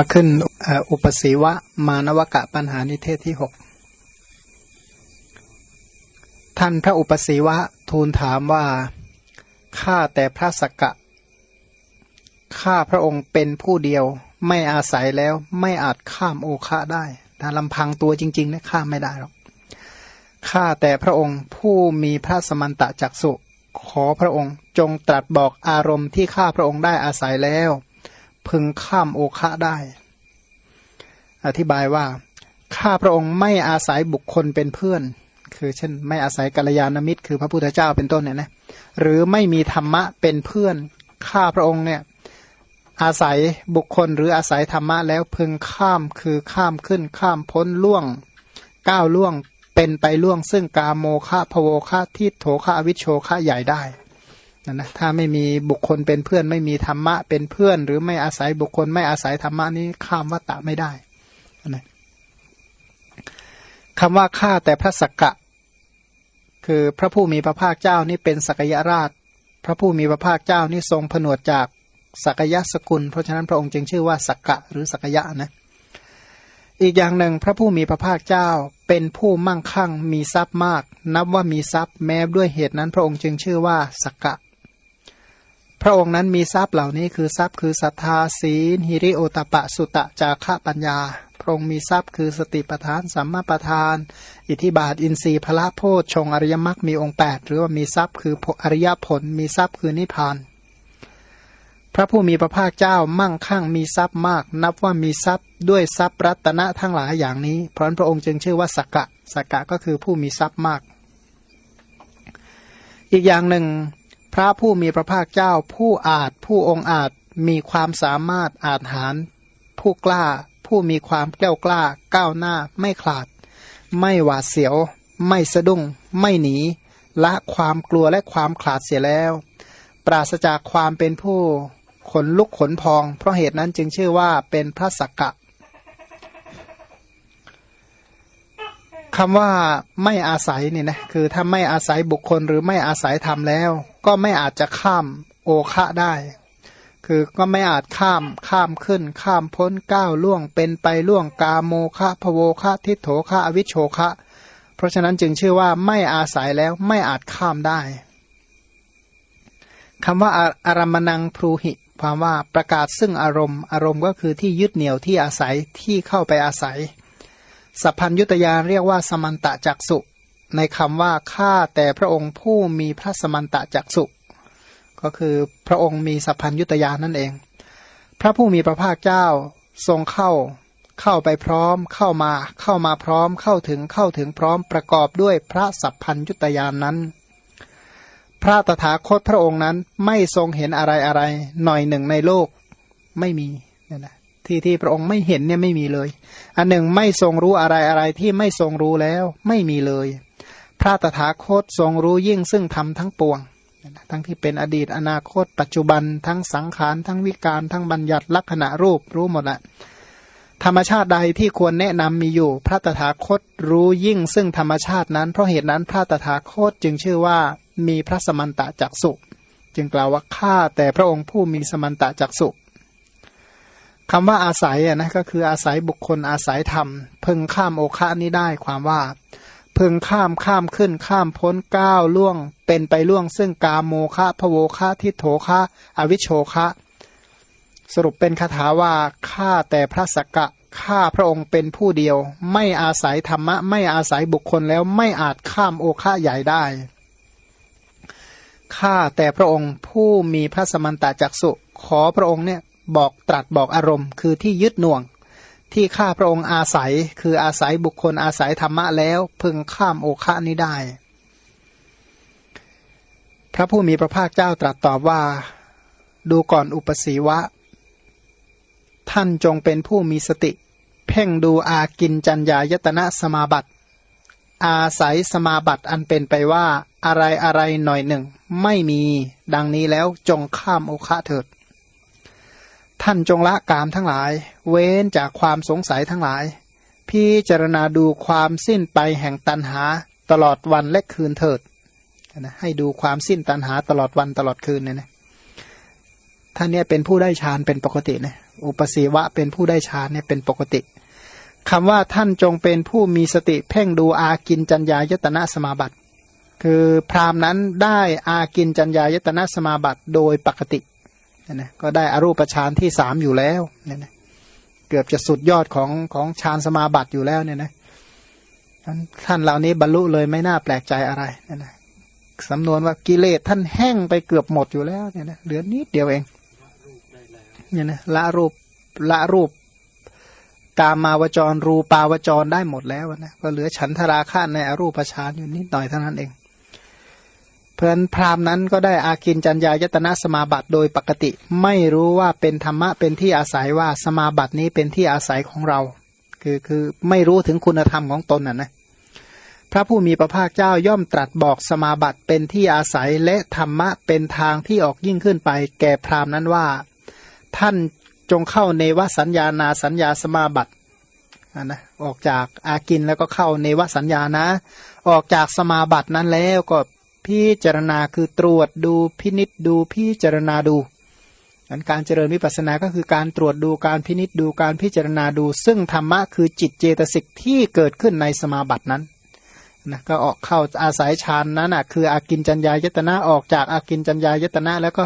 มาขึ้นอุปสีวะมานวกะปัญหานิเทศที่หกท่านพระอุปสีวะทูลถามว่า ข้าแต่พระสกกะ ข้าพระองค์เป็นผู้เดียว ไม่อาศัยแล้วไม่อาจข้ามโอคะได้ถ้าลำพังตัวจริงๆนะข้ามไม่ได้หรอก ข้าแต่พระองค์ผู้มีพระสมันตะจักสุขอพระองค์จงตรัสบอกอารมณ์ที่ข้าพระองค์ได้อาศัยแล้ว พึงข้ามโอคะได้ อธิบายว่า ข้าพระองค์ไม่อาศัยบุคคลเป็นเพื่อน คือเช่น ไม่อาศัยกัลยาณมิตร คือพระพุทธเจ้าเป็นต้นเนี่ยนะหรือไม่มีธรรมะเป็นเพื่อน ข้าพระองค์เนี่ยอาศัยบุคคลหรืออาศัยธรรมะแล้วพึงข้ามคือข้ามขึ้นข้ามพ้นล่วงก้าวล่วงเป็นไปล่วงซึ่งกาโมฆะพโวฆะทิโถฆะวิชโชฆะใหญ่ได้ นะนะถ้าไม่มีบุคคลเป็นเพื่อน ไม่มีธรรมะเป็นเพื่อน หรือไม่อาศัยบุคคลไม่อาศัยธรรมะนี้ข้ามวัตตะไม่ได้นะคำว่าข้าแต่พระสักกะ คือพระผู้มีพระภาคเจ้านี่เป็นสักยราช พระผู้มีพระภาคเจ้านี่ทรงผนวดจากสักยะสกุล เพราะฉะนั้นพระองค์จึงชื่อว่าสักกะหรือสักยะนะอีกอย่างหนึ่งพระผู้มีพระภาคเจ้าเป็นผู้มั่งคั่งมีทรัพย์มาก นับว่ามีทรัพย์แม้ด้วยเหตุนั้นพระองค์จึงชื่อว่าสักกะ พระองค์นั้นมีทรัพย์เหล่านี้คือทรัพย์คือศรัทธาศีลหิริโอตปะสุตะจาระปัญญา พระองค์มีทรัพย์คือสติปทานสัมมาปทาน อิทธิบาทอินทรีย์พละโพชฌงอริยมรรคมีองค์ 8 หรือว่ามีทรัพย์คืออริยผล มีทรัพย์คือนิพพาน พระผู้มีพระภาคเจ้ามั่งคั่งมีทรัพย์มาก นับว่ามีทรัพย์ด้วยทรัพย์รัตนะทั้งหลายอย่างนี้ เพราะพระองค์จึงชื่อว่าสักกะสักกะก็คือผู้มีทรัพย์มาก อีกอย่างหนึ่ง พระผู้มีพระภาคเจ้า ผู้อาจผู้องอาจมีความสามารถอาจหาร ผู้กล้า ผู้มีความแก้วกล้า ก้าวหน้าไม่ขลาด ไม่หวาดเสียว ไม่สะดุ้ง ไม่หนีละความกลัวและความขลาดเสียแล้ว ปราศจากความเป็นผู้ขนลุกขนพอง เพราะเหตุนั้นจึงชื่อว่าเป็นพระสักกะคำว่าไม่อาศัยนี่นะคือถ้าไม่อาศัยบุคคลหรือไม่อาศัยธรรมแล้ว ก็ไม่อาจจะข้ามโอคะได้ คือก็ไม่อาจข้ามข้ามขึ้น ข้ามพ้นก้าวล่วงเป็นไปล่วงกาโมคะพโวคะทิโถคะอวิชโชคะ เพราะฉะนั้นจึงชื่อว่าไม่อาศัยแล้วไม่อาจข้ามได้คำว่าอารมณังพรูหิ ความว่าประกาศซึ่งอารมณ์ อารมณ์ก็คือที่ยึดเหนี่ยวที่อาศัยที่เข้าไปอาศัยสัพพัญยุตยานเรียกว่าสมันตะจักสุ ในคำว่าข้าแต่พระองค์ผู้มีพระสมันตะจักสุก็คือพระองค์มีสัพพัญยุตยานั่นเอง พระผู้มีพระภาคเจ้าทรงเข้า เข้าไปพร้อม เข้ามา เข้ามาพร้อม เข้าถึงเข้าถึงพร้อมประกอบด้วยพระสัพพัญยุตยานนั้น พระตถาคตพระองค์นั้นไม่ทรงเห็นอะไรอะไร หน่อยหนึ่งในโลกไม่มีเนี่ยนะที่ที่พระองค์ไม่เห็นเนี่ยไม่มีเลย อันหนึ่งไม่ทรงรู้อะไรอะไรที่ไม่ทรงรู้แล้วไม่มีเลย พระตถาคตทรงรู้ยิ่งซึ่งทำทั้งปวง ทั้งที่เป็นอดีตอนาคต ปัจจุบัน ทั้งสังขาร ทั้งวิการทั้งบัญญัติลักษณะรูปรู้หมดแหละธรรมชาติใดที่ควรแนะนำมีอยู่ พระตถาคตรู้ยิ่งซึ่งธรรมชาตินั้น เพราะเหตุนั้นพระตถาคตจึงชื่อว่ามีพระสมันตะจักสุจึงกล่าวว่าข้าแต่พระองค์ผู้มีสมันตะจักสุคำว่าอาศัยอะนะก็คืออาศัยบุคคลอาศัยธรรม พึงข้ามโอคะนี้ได้ความว่า พึงข้ามข้ามขึ้นข้ามพ้นก้าวล่วง เป็นไปล่วง ซึ่งกาโมคะพโวคะทิโถคะอวิโชคะ สรุปเป็นคาถาว่าข้าแต่พระสกะข้าพระองค์เป็นผู้เดียว ไม่อาศัยธรรมะ ไม่อาศัยบุคคลแล้วไม่อาจข้ามโอคะใหญ่ได้ข้าแต่พระองค์ผู้มีพระสมันตจักสุขอพระองค์เนี่ยบอกตรัสบอกอารมณ์ คือที่ยึดหน่วง ที่ข้าพระองค์อาศัย คืออาศัยบุคคลอาศัยธรรมะแล้ว พึงข้ามโอคะนี้ได้ พระผู้มีพระภาคเจ้าตรัสตอบว่า ดูก่อนอุปสีวะ ท่านจงเป็นผู้มีสติ เพ่งดูอากินจัญญายตนะสมาบัติ อาศัยสมาบัติอันเป็นไปว่าอะไรอะไรหน่อยหนึ่ง ไม่มี ดังนี้แล้วจงข้ามโอคะเถิด ท่านจงละกามทั้งหลาย เว้นจากความสงสัยทั้งหลาย พิจารณาดูความสิ้นไปแห่งตันหาตลอดวันและคืนเถิดนะให้ดูความสิ้นตันหาตลอดวันตลอดคืนเนี่ยนะท่านเนี่ยเป็นผู้ได้ฌานเป็นปกตินะอุปสีวะเป็นผู้ได้ฌานเนี่ยเป็นปกติคำว่าท่านจงเป็นผู้มีสติเพ่งดูอากินจัญญายตนะสมาบัติ คือพรามนั้นได้อากินจัญญายตนะสมาบัติโดยปกติ นะก็ได้อรูปฌานที่สามอยู่แล้วเนี่ยนะเกือบจะสุดยอดของของฌานสมาบัติอยู่แล้วเนี่ยนะท่านเหล่านี้บรรลุเลยไม่น่าแปลกใจอะไรเนี่ยนะสำนวนว่ากิเลสท่านแห้งไปเกือบหมดอยู่แล้วเนี่ยนะเหลือนิดเดียวเองเนี่ยนะละรูปละรูปกามาวจร รูปาวจรได้หมดแล้วนะก็เหลือฉันทราคาในอรูปฌานอยู่นิดหน่อยเท่านั้นเอง เพราะนั้นพราหมณ์นั้นก็ได้อากินจัญญายตนะสมาบัติโดยปกติ ไม่รู้ว่าเป็นธรรมะเป็นที่อาศัยว่าสมาบัตินี้เป็นที่อาศัยของเรา คือคือไม่รู้ถึงคุณธรรมของตนน่ะนะพระผู้มีพระภาคเจ้าย่อมตรัสบอกสมาบัติเป็นที่อาศัยและธรรมะเป็นทางที่ออกยิ่งขึ้นไป แก่พราหมณ์นั้นว่า ท่านจงเข้าเนวสัญญานาสัญญาสมาบัตินะออกจากอากินแล้วก็เข้าเนวสัญญานะ ออกจากสมาบัตินั้นแล้วก็ พิจารณาคือตรวจดูพินิษดูพิจารณาดูนั้นการเจริญวิปัสสนาก็คือการตรวจดูการพินิษดูการพิจารณาดู ซึ่งธรรมะคือจิตเจตสิกที่เกิดขึ้นในสมาบัตินั้นนะก็ออกเข้าอาศัยฌานนั้นอะคืออากินจัญญายตนะออกจากอากินจัญญายตนะ แล้วก็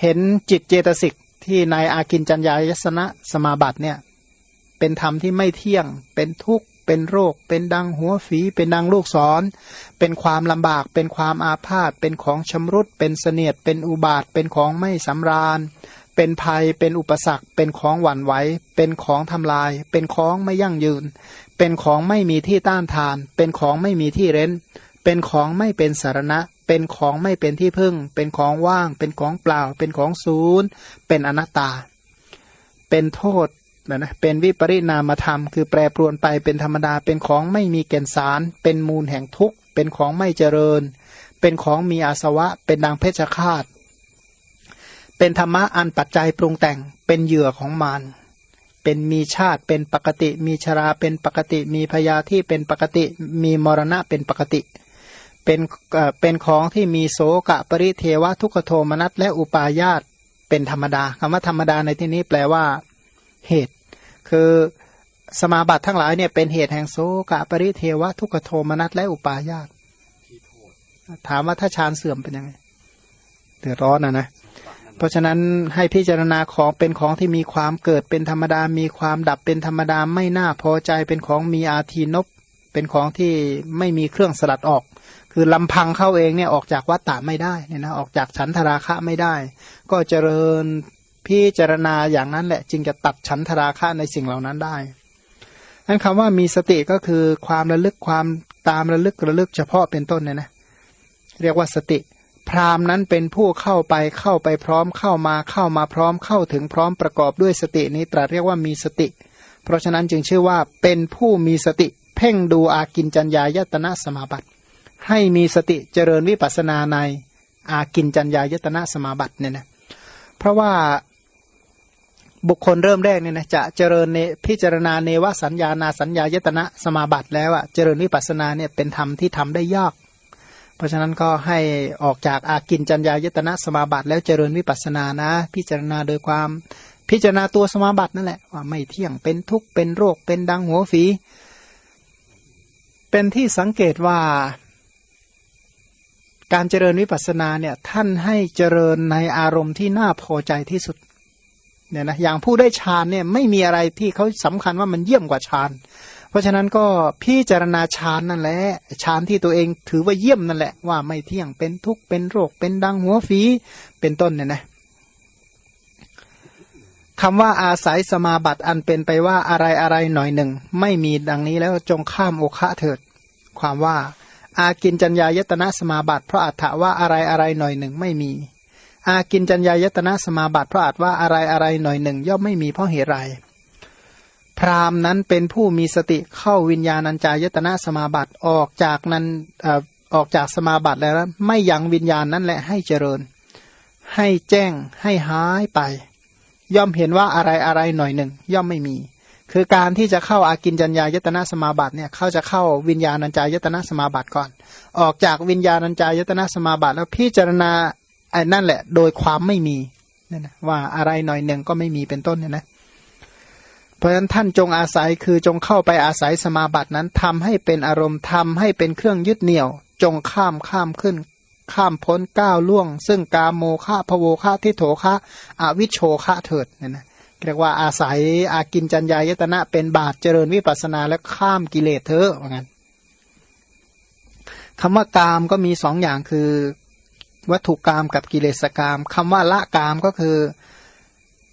เห็นจิตเจตสิกที่ในอากินจัญญายสนะสมาบัติเนี่ยเป็นธรรมที่ไม่เที่ยงเป็นทุกข์ เป็นโรค เป็นดังหัวฝี เป็นดังลูกศร เป็นความลำบาก เป็นความอาพาธ เป็นของชำรุด เป็นเสนียด เป็นอุบาท เป็นของไม่สำราญ เป็นภัย เป็นอุปสรรค เป็นของหวั่นไหว เป็นของทำลาย เป็นของไม่ยั่งยืน เป็นของไม่มีที่ต้านทาน เป็นของไม่มีที่เร้น เป็นของไม่เป็นสารณะ เป็นของไม่เป็นที่พึ่ง เป็นของว่าง เป็นของเปล่า เป็นของศูนย์ เป็นอนัตตา เป็นโทษ นะนะเป็นวิปริณามธรรม คือแปรปรวนไปเป็นธรรมดาเป็นของไม่มีแก่นสาร เป็นมูลแห่งทุกข์ เป็นของไม่เจริญ เป็นของมีอาสวะ เป็นดังเพชฌฆาต เป็นธรรมะอันปัจจัยปรุงแต่งเป็นเหยื่อของมารเป็นมีชาติเป็นปกติ มีชราเป็นปกติ มีพยาที่เป็นปกติ มีมรณะเป็นปกติ เป็นเป็นของที่มีโสกะปริเทวะทุกโทมนัสและอุปาญาตเป็นธรรมดาคำว่าธรรมดาในที่นี้แปลว่า เหตุ คือสมาบัติทั้งหลายเนี่ยเป็นเหตุแห่งโซกะปริเทวะทุกโทมนัสและอุปาญาตถามว่าถ้าฌานเสื่อมเป็นยังไงเดือดร้อนนะนะเพราะฉะนั้นให้พิจารณาของเป็นของที่มีความเกิดเป็นธรรมดา มีความดับเป็นธรรมดาไม่น่าพอใจเป็นของมีอาทีนบเป็นของที่ไม่มีเครื่องสลัดออก คือลำพังเข้าเองเนี่ยออกจากวัฏฏะไม่ได้เนี่ยนะออกจากฉันทราคะไม่ได้ ก็เจริญ พิจารณาอย่างนั้นแหละ จึงจะตัดฉันทราคะในสิ่งเหล่านั้นได้นั้นคำว่ามีสติก็คือความระลึกความตามระลึกระลึกเฉพาะเป็นต้นเนี่ยนะ เรียกว่าสติ พรามนั้นเป็นผู้เข้าไปเข้าไปพร้อมเข้ามาเข้ามาพร้อมเข้าถึงพร้อมประกอบด้วยสตินี้ตรัสเรียกว่ามีสติ เพราะฉะนั้นจึงชื่อว่าเป็นผู้มีสติ เพ่งดูอากินจัญญายตนะสมาบัติ ให้มีสติเจริญวิปัสนาในอากินจัญญายตนะสมาบัติเนี่ยนะเพราะว่า บุคคลเริ่มแรกเนี่ยนะจะเจริญในพิจารณาเนวสัญญานาสัญญายตนะสมาบัติแล้วอะเจริญวิปัสนาเนี่ยเป็นธรรมที่ทำได้ยาก เพราะฉะนั้นก็ให้ออกจากอากินจัญญายตนะสมาบัติ แล้วเจริญวิปัสนานะ พิจารณาโดยความพิจารณาตัวสมาบัตินั่นแหละว่าไม่เที่ยงเป็นทุกข์เป็นโรคเป็นดังหัวฝี เป็นที่สังเกตว่า การเจริญวิปัสสนาเนี่ยท่านให้เจริญในอารมณ์ที่น่าพอใจที่สุด เนี่ยนะอย่างผู้ได้ฌานเนี่ยไม่มีอะไรที่เขาสำคัญว่ามันเยี่ยมกว่าฌาน เพราะฉะนั้นก็พิจารณาฌานนั่นแหละฌานที่ตัวเองถือว่าเยี่ยมนั่นแหละว่าไม่เที่ยงเป็นทุกข์เป็นโรคเป็นดังหัวฝีเป็นต้นเนี่ยนะคำว่าอาศัยสมาบัติอันเป็นไปว่าอะไรอะไรหน่อยหนึ่ง ไม่มีดังนี้แล้วจงข้ามโอคะเถิด ความว่า อากินจัญญายตนะสมาบัติเพราะอัฏฐว่าอะไรอะไรหน่อยหนึ่งไม่มี อากินจัญญายตนะสมาบัติเพราะอาจว่าอะไรอะไรหน่อยหนึ่ง ย่อมไม่มีเพราะเหตุไรพรามนั้นเป็นผู้มีสติเข้าวิญญาณัญจายตนะสมาบัติออกจากนั้นออกจากสมาบัติแล้วไม่ยังวิญญาณนั้นแหละให้เจริญ ให้แจ้งให้หายไป ย่อมเห็นว่าอะไรอะไรหน่อยหนึ่ง ย่อมไม่มี คือการที่จะเข้าอากินจัญญายตนะสมาบัติเนี่ยเขาจะเข้าวิญญาณัญจายตนะสมาบัติก่อน ออกจากวิญญาณัญจายตนะสมาบัติแล้วพิจารณา ไอ้นั่นแหละ โดยความไม่มีนี่ยนะว่าอะไรหน่อยหนึ่งก็ไม่มีเป็นต้นเนี่ยนะเพราะฉะนั้นท่านจงอาศัยคือจงเข้าไปอาศัยสมาบัตินั้นทำให้เป็นอารมณ์ทำให้เป็นเครื่องยึดเหนี่ยว จงข้ามข้ามขึ้น ข้ามพ้นก้าวล่วง ซึ่งกาโมฆะพโวฆะทิโถฆะอวิชโชฆะเถิดเนี่ยนะเรียกว่าอาศัยอากินจัญญายตนะเป็นบาทเจริญวิปัสนาแล้วข้ามกิเลสเถอะว่างั้นคำว่ากามก็มีสองอย่างคือ วัตถุกามกับกิเลสกามคำว่าละกามก็คือ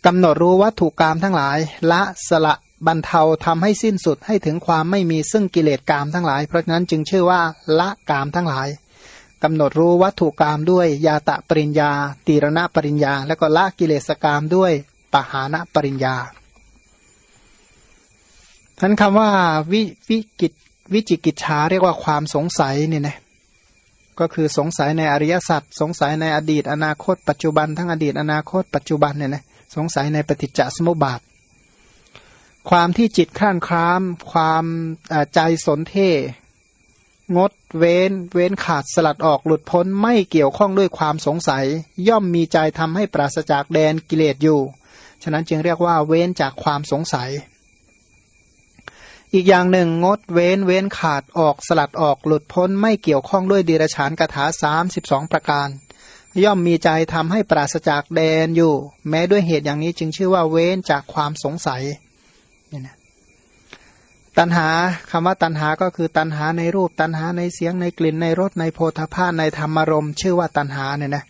กำหนดรู้วัตถุกามทั้งหลาย ละสละบรรเทาทำให้สิ้นสุดให้ถึงความไม่มีซึ่งกิเลสกามทั้งหลาย เพราะฉะนั้นจึงชื่อว่าละกามทั้งหลายกำหนดรู้วัตถุกามด้วยยาตะปริญญา ตีรณะปริญญา แล้วก็ละกิเลสกามด้วยปหานะปริญญาท่านคำว่าวิวิกิตวิจิกิจชาเรียกว่าความสงสัยเนี่ยนะ ก็คือสงสัยในอริยสัจสงสัยในอดีต อนาคต ปัจจุบันทั้งอดีต อนาคต ปัจจุบันเนี่ยนะสงสัยในปฏิจจสมุปบาท ความที่จิตข้านคราม ความใจสนเทงดเว้น เว้นขาดสลัดออกหลุดพ้นไม่เกี่ยวข้องด้วยความสงสัย ย่อมมีใจทำให้ปราศจากแดนกิเลสอยู่ ฉะนั้นจึงเรียกว่าเว้นจากความสงสัย อีกอย่างหนึ่งงดเว้นเว้นขาดออกสลัดออกหลุดพ้นไม่เกี่ยวข้องด้วยดีรฉานกถาสามสิบสองประการ ย่อมมีใจทำให้ปราศจากแดนอยู่ แม้ด้วยเหตุอย่างนี้จึงชื่อว่าเว้นจากความสงสัยนี่นะตัณหาคำว่าตัณหาก็คือตัณหาในรูปตัณหาในเสียงในกลิ่นในรสในโพธาภาในธรรมารมชื่อว่าตัณหาเนี่ยนะ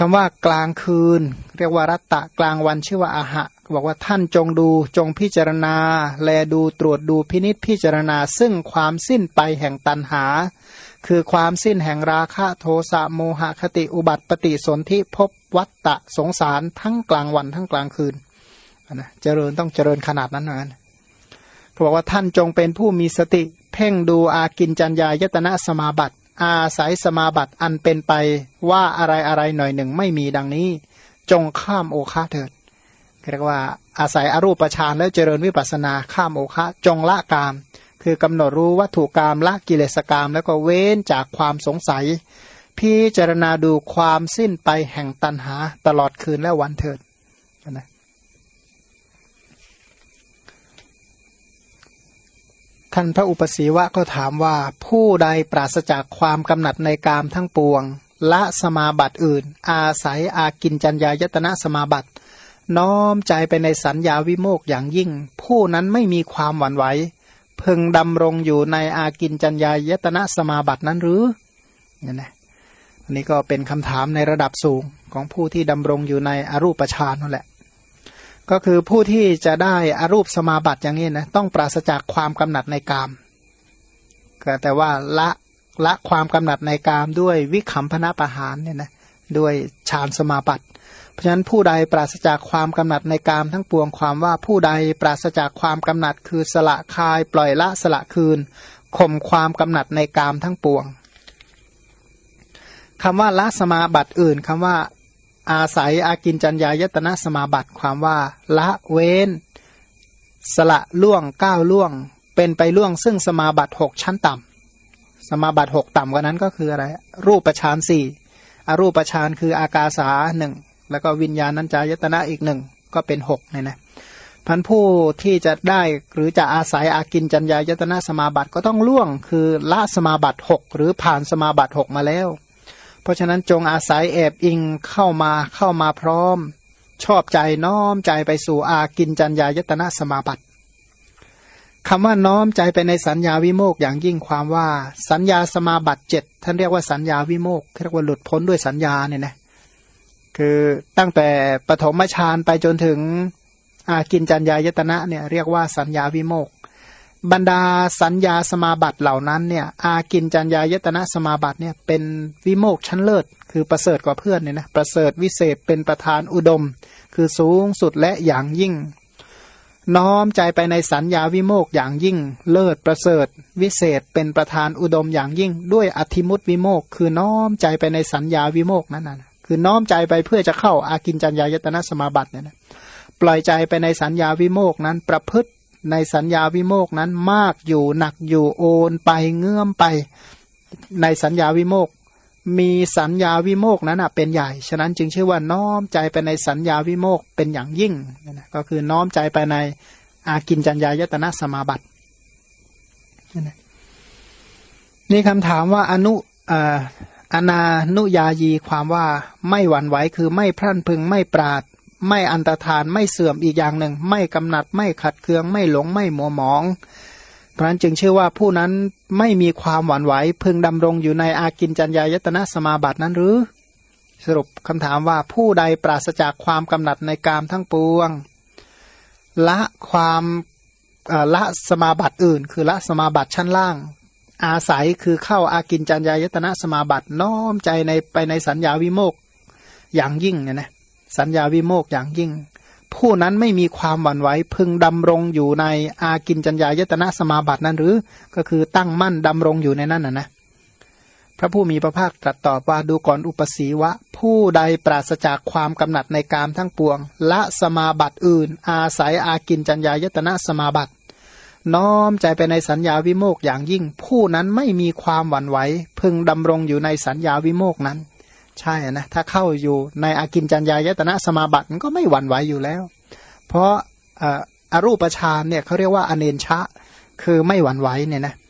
คำว่ากลางคืน เรียกว่ารัตตะกลางวันชื่อว่าอาหะบอกว่าท่านจงดูจงพิจารณา แลดูตรวจดูพินิษพิจารณา ซึ่งความสิ้นไปแห่งตันหา คือความสิ้นแห่งราคะโทสะโมหะคติอุบัติปฏิสนธิภพวัตตะสงสารทั้งกลางวันทั้งกลางคืนนะเจริญต้องเจริญขนาดนั้นนะเขาบอกว่าท่านจงเป็นผู้มีสติ เพ่งดูอากินจัญญายตนะสมาบัติ อาศัยสมาบัติอันเป็นไปว่าอะไรอะไรหน่อยหนึ่งไม่มีดังนี้ จงข้ามโอคาเถิดเรียกว่าอาศัยอรูปฌานแล้วเจริญวิปัสนาข้ามโอคะ จงละกาม คือกำหนดรู้วัตถุกรรมละกิเลสกรรมแล้วก็เว้นจากความสงสัย พิจารณาดูความสิ้นไปแห่งตันหาตลอดคืนและวันเถิดนะ ท่านพระอุปสีวะก็ถามว่า ผู้ใดปราศจากความกำหนัดในกามทั้งปวง ละสมาบัติอื่น อาศัยอากินจัญญายตนะสมาบัติ น้อมใจไปในสัญญาวิโมกอย่างยิ่ง ผู้นั้นไม่มีความหวั่นไหวพึงดำรงอยู่ในอากินจัญญายตนะสมาบัตินั้นหรือเนี่ยนะอันนี้ก็เป็นคำถามในระดับสูงของผู้ที่ดำรงอยู่ในอรูปฌานนั่นแหละ ก็คือผู้ที่จะได้อารูปสมาบัติอย่างนี้นะต้องปราศจากความกำหนัดในกามแต่ว่าละละความกำหนัดในกามด้วยวิขำพนะประหารเนี่ยนะด้วยฌานสมาบัติ เพราะฉะนั้นผู้ใดปราศจากความกำหนัดในกามทั้งปวงความว่าผู้ใดปราศจากความกำหนัดคือสละคายปล่อยละสละคืนข่มความกำหนัดในกามทั้งปวงคำว่าละสมาบัติอื่นคำว่า อาศัยอากินจัญญายตนะสมาบัติความว่า ละเว้น สละล่วงก้าวล่วง เป็นไปล่วงซึ่งสมาบัติหกชั้นต่ำสมาบัติหกต่ำกว่านั้นก็คืออะไร รูปประชานสี่อรูปประชานคืออากาสาหนึ่งแล้วก็วิญญาณนัญจายตนะอีกหนึ่งก็เป็นหกเนี่ยนะพันผู้ที่จะได้หรือจะอาศัยอากินจัญญายตนะสมาบัติก็ต้องล่วงคือละสมาบัติหกหรือผ่านสมาบัติหกมาแล้ว ราะฉะนั้นจงอาศัยแอบอิงเข้ามาเข้ามาพร้อม ชอบใจน้อมใจไปสู่อากินจัญญายตนะสมาบัติคำว่าน้อมใจไปในสัญญาวิโมกอย่างยิ่งความว่า สัญญาสมาบัติเจ็ดท่านเรียกว่าสัญญาวิโมกเรียกว่าหลุดพ้นด้วยสัญญาเนี่ยนะคือตั้งแต่ปฐมฌานไปจนถึงอากินจัญญายตนะเนี่ยเรียกว่าสัญญาวิโมก บรรดาสัญญาสมาบัติเหล่านั้นเนี่ย อากินจัญญายตนะสมาบัติเนี่ยเป็นวิโมกชั้นเลิศ คือประเสริฐกว่าเพื่อนเนี่ยนะประเสริฐวิเศษเป็นประธานอุดม คือสูงสุดและอย่างยิ่ง น้อมใจไปในสัญญาวิโมกอย่างยิ่ง เลิศประเสริฐ วิเศษเป็นประธานอุดมอย่างยิ่ง ด้วยอธิมุตวิโมกคือน้อมใจไปในสัญญาวิโมกนั้นนะคือน้อมใจไปเพื่อจะเข้าอากินจัญญายตนะสมาบัติเนี่ยนะปล่อยใจไปในสัญญาวิโมกนั้นประพฤติ ในสัญญาวิโมกนั้นมากอยู่หนักอยู่โอนไปเงื่อมไป ในสัญญาวิโมกมีสัญญาวิโมกนั้นเป็นใหญ่ ฉะนั้นจึงชื่อว่าน้อมใจไปในสัญญาวิโมกเป็นอย่างยิ่งก็คือน้อมใจไปในอากินจัญญายตนะสมาบัตินี่คำถามว่าอนุอนานุยายีความว่าไม่หวั่นไหวคือไม่พรั่นพึงไม่ปราด ไม่อันตรธานไม่เสื่อมอีกอย่างหนึ่ง ไม่กำหนัดไม่ขัดเคืองไม่หลงไม่หมัวหมอง เพราะนั้นจึงเชื่อว่าผู้นั้นไม่มีความหวั่นไหวพึงดำรงอยู่ในอากินจัญญายตนะสมาบัตินั้นหรือ สรุปคำถามว่าผู้ใดปราศจากความกำหนัดในกามทั้งปวง ละความละสมาบัติอื่น คือละสมาบัติชั้นล่าง อาศัยคือเข้าอากินจัญญายตนะสมาบัติน้อมใจในไปในสัญญาวิโมกอย่างยิ่งเนี่ยนะ สัญญาวิโมกอย่างยิ่ง ผู้นั้นไม่มีความหวั่นไหวพึงดำรงอยู่ในอากินจัญญายตนะสมาบัตินั้นหรือ ก็คือตั้งมั่นดำรงอยู่ในนั้นนะนะพระผู้มีพระภาคตรัสตอบว่าดูก่อนอุปสีวะ ผู้ใดปราศจากความกำหนัดในกามทั้งปวง ละสมาบัติอื่น อาศัยอากินจัญญายตนะสมาบัติ น้อมใจไปในสัญญาวิโมกอย่างยิ่ง ผู้นั้นไม่มีความหวั่นไหวพึงดำรงอยู่ในสัญญาวิโมกนั้น ใช่นะถ้าเข้าอยู่ในอากินจัญญายตนะสมาบัติมันก็ไม่หวั่นไหวอยู่แล้ว เพราะอารูปฌานเนี่ยเขาเรียกว่าอเนนชะ คือไม่หวั่นไหวเนี่ยนะเ